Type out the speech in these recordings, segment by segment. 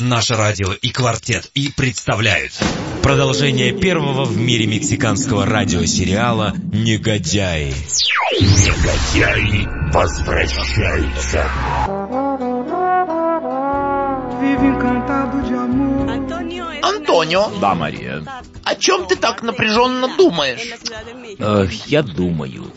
Наше радио и квартет и представляют продолжение первого в мире мексиканского радиосериала «Негодяи». Негодяи возвращаются. Антонио, Да, Мария. о чем ты так напряженно думаешь? Э, я думаю.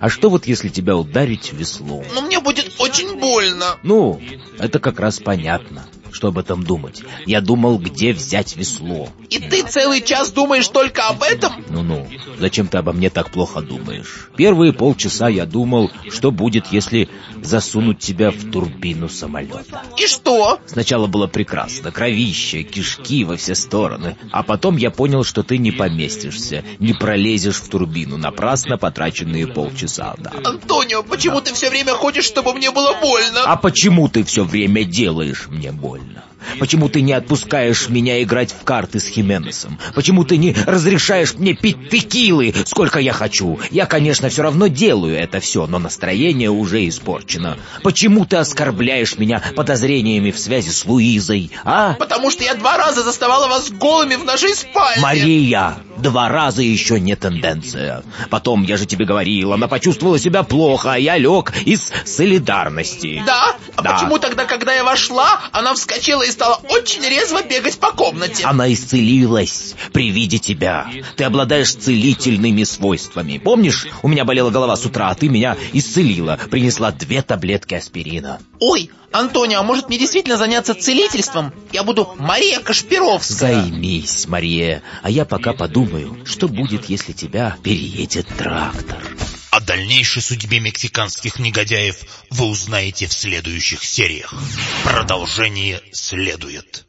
А что вот если тебя ударить веслом? Ну, мне будет очень больно. Ну, это как раз понятно. Что об этом думать? Я думал, где взять весло. И ты целый час думаешь только об этом? Ну-ну, зачем ты обо мне так плохо думаешь? Первые полчаса я думал, что будет, если засунуть тебя в турбину самолета. И что? Сначала было прекрасно, кровище, кишки во все стороны. А потом я понял, что ты не поместишься, не пролезешь в турбину. Напрасно потраченные полчаса, да. Антонио, почему ты все время хочешь, чтобы мне было больно? А почему ты все время делаешь мне больно? Почему ты не отпускаешь меня играть в карты с Хименесом? Почему ты не разрешаешь мне пить текилы, сколько я хочу? Я, конечно, все равно делаю это все, но настроение уже испорчено. Почему ты оскорбляешь меня подозрениями в связи с Луизой, а? Потому что я два раза заставала вас голыми в нашей спальне. Мария, два раза еще не тенденция. Потом, я же тебе говорил, она почувствовала себя плохо, а я лег из солидарности. Да? А Да. почему тогда, когда я вошла, она вскочила и стала очень резво бегать по комнате? Она исцелилась при виде тебя. Ты обладаешь целительными свойствами. Помнишь, у меня болела голова с утра, а ты меня исцелила. Принесла две таблетки аспирина. Ой, Антонио, а может мне действительно заняться целительством? Я буду Мария Кашпировская. Займись, Мария, а я пока подумаю, что будет, если тебя переедет трактор. О дальнейшей судьбе мексиканских негодяев вы узнаете в следующих сериях. Продолжение следует.